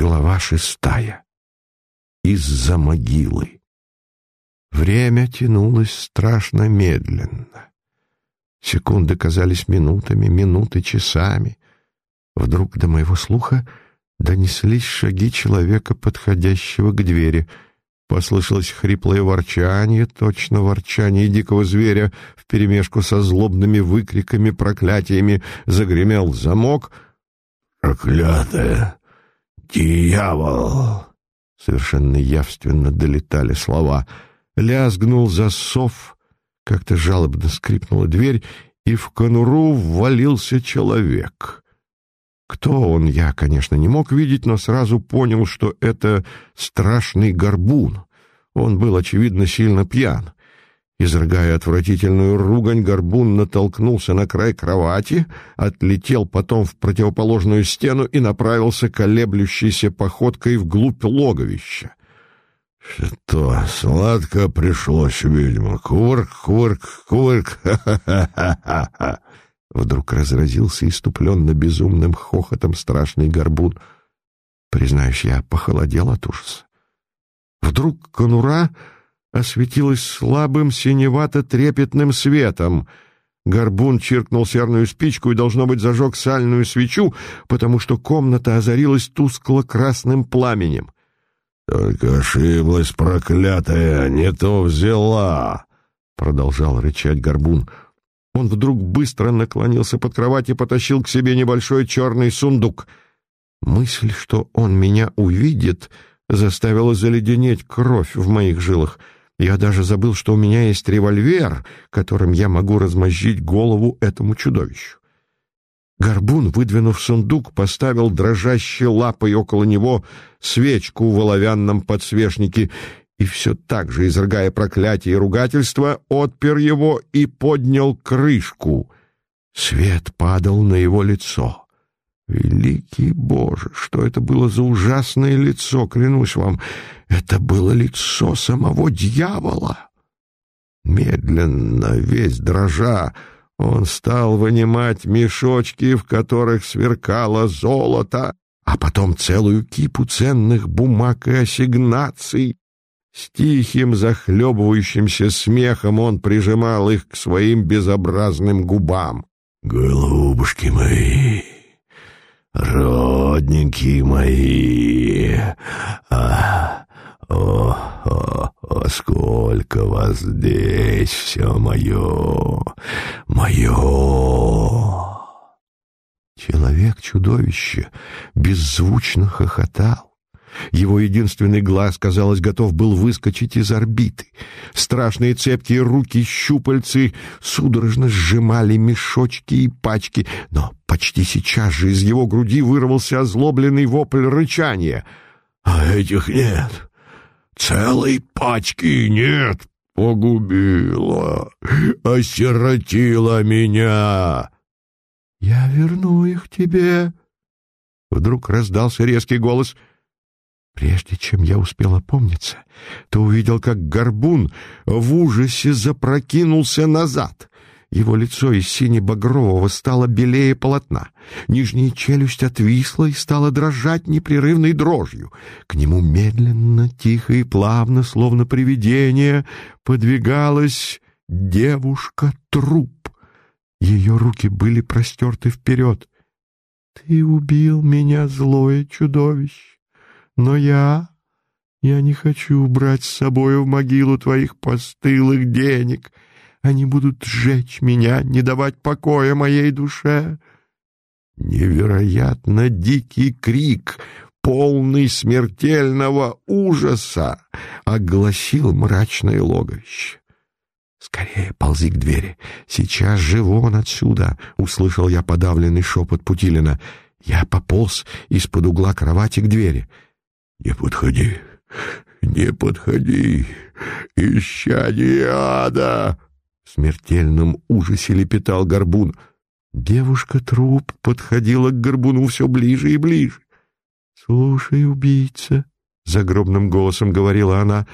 Глава шестая. Из-за могилы. Время тянулось страшно медленно. Секунды казались минутами, минуты часами. Вдруг до моего слуха донеслись шаги человека, подходящего к двери. Послышалось хриплое ворчание, точно ворчание дикого зверя, вперемешку со злобными выкриками, проклятиями. Загремел замок. «Проклятая! «Дьявол!» Совершенно явственно долетали слова. Лязгнул засов, как-то жалобно скрипнула дверь, и в конуру ввалился человек. Кто он, я, конечно, не мог видеть, но сразу понял, что это страшный горбун. Он был, очевидно, сильно пьян. Изрыгая отвратительную ругань, горбун натолкнулся на край кровати, отлетел потом в противоположную стену и направился колеблющейся походкой вглубь логовища. «Что, сладко пришлось, ведьма? Кувырк, кувырк, кувырк, ха-ха-ха-ха-ха!» Вдруг разразился иступленно безумным хохотом страшный горбун. Признаюсь, я похолодел от ужаса. Вдруг конура осветилась слабым синевато-трепетным светом. Горбун чиркнул серную спичку и, должно быть, зажег сальную свечу, потому что комната озарилась тускло-красным пламенем. «Только ошиблась, проклятая, не то взяла!» — продолжал рычать Горбун. Он вдруг быстро наклонился под кровать и потащил к себе небольшой черный сундук. Мысль, что он меня увидит, заставила заледенеть кровь в моих жилах — я даже забыл, что у меня есть револьвер, которым я могу размозжить голову этому чудовищу. Горбун, выдвинув сундук, поставил дрожащей лапой около него свечку в оловянном подсвечнике и все так же, изрыгая проклятие и ругательство, отпер его и поднял крышку. Свет падал на его лицо. Великий Боже, что это было за ужасное лицо, клянусь вам, это было лицо самого дьявола. Медленно, весь дрожа, он стал вынимать мешочки, в которых сверкало золото, а потом целую кипу ценных бумаг и ассигнаций. С тихим захлебывающимся смехом он прижимал их к своим безобразным губам. «Голубушки мои!» Родненькие мои, а, о, о, о, сколько вас здесь, все мое, мое. Человек-чудовище беззвучно хохотал. Его единственный глаз, казалось, готов был выскочить из орбиты. Страшные цепкие руки-щупальцы судорожно сжимали мешочки и пачки, но почти сейчас же из его груди вырвался озлобленный вопль рычания. «А этих нет! Целой пачки нет! Погубила! Осиротила меня!» «Я верну их тебе!» Вдруг раздался резкий голос — Прежде чем я успел опомниться, то увидел, как горбун в ужасе запрокинулся назад. Его лицо из сине-багрового стало белее полотна. Нижняя челюсть отвисла и стала дрожать непрерывной дрожью. К нему медленно, тихо и плавно, словно привидение, подвигалась девушка-труп. Ее руки были простерты вперед. «Ты убил меня, злое чудовище!» Но я... Я не хочу брать с собой в могилу твоих постылых денег. Они будут сжечь меня, не давать покоя моей душе. Невероятно дикий крик, полный смертельного ужаса, огласил мрачное логовище. «Скорее ползи к двери! Сейчас же вон отсюда!» — услышал я подавленный шепот Путилина. Я пополз из-под угла кровати к двери — «Не подходи, не подходи, исчадие ада!» В смертельном ужасе лепетал горбун. Девушка-труп подходила к горбуну все ближе и ближе. «Слушай, убийца!» — загробным голосом говорила она.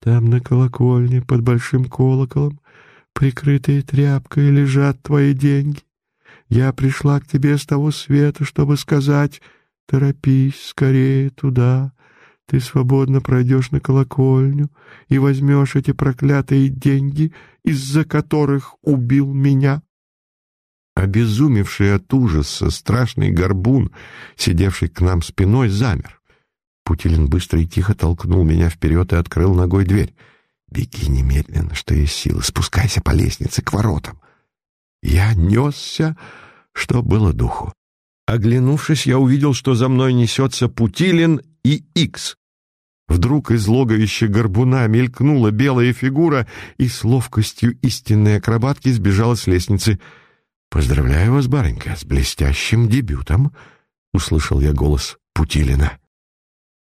«Там на колокольне под большим колоколом, прикрытые тряпкой, лежат твои деньги. Я пришла к тебе с того света, чтобы сказать, Торопись скорее туда. Ты свободно пройдешь на колокольню и возьмешь эти проклятые деньги, из-за которых убил меня. Обезумевший от ужаса страшный горбун, сидевший к нам спиной, замер. Путилин быстро и тихо толкнул меня вперед и открыл ногой дверь. «Беги немедленно, что есть силы, спускайся по лестнице к воротам». Я несся, что было духу. Оглянувшись, я увидел, что за мной несется Путилин и Икс. Вдруг из логовища горбуна мелькнула белая фигура и с ловкостью истинной акробатки сбежала с лестницы. «Поздравляю вас, барынька, с блестящим дебютом!» — услышал я голос Путилина.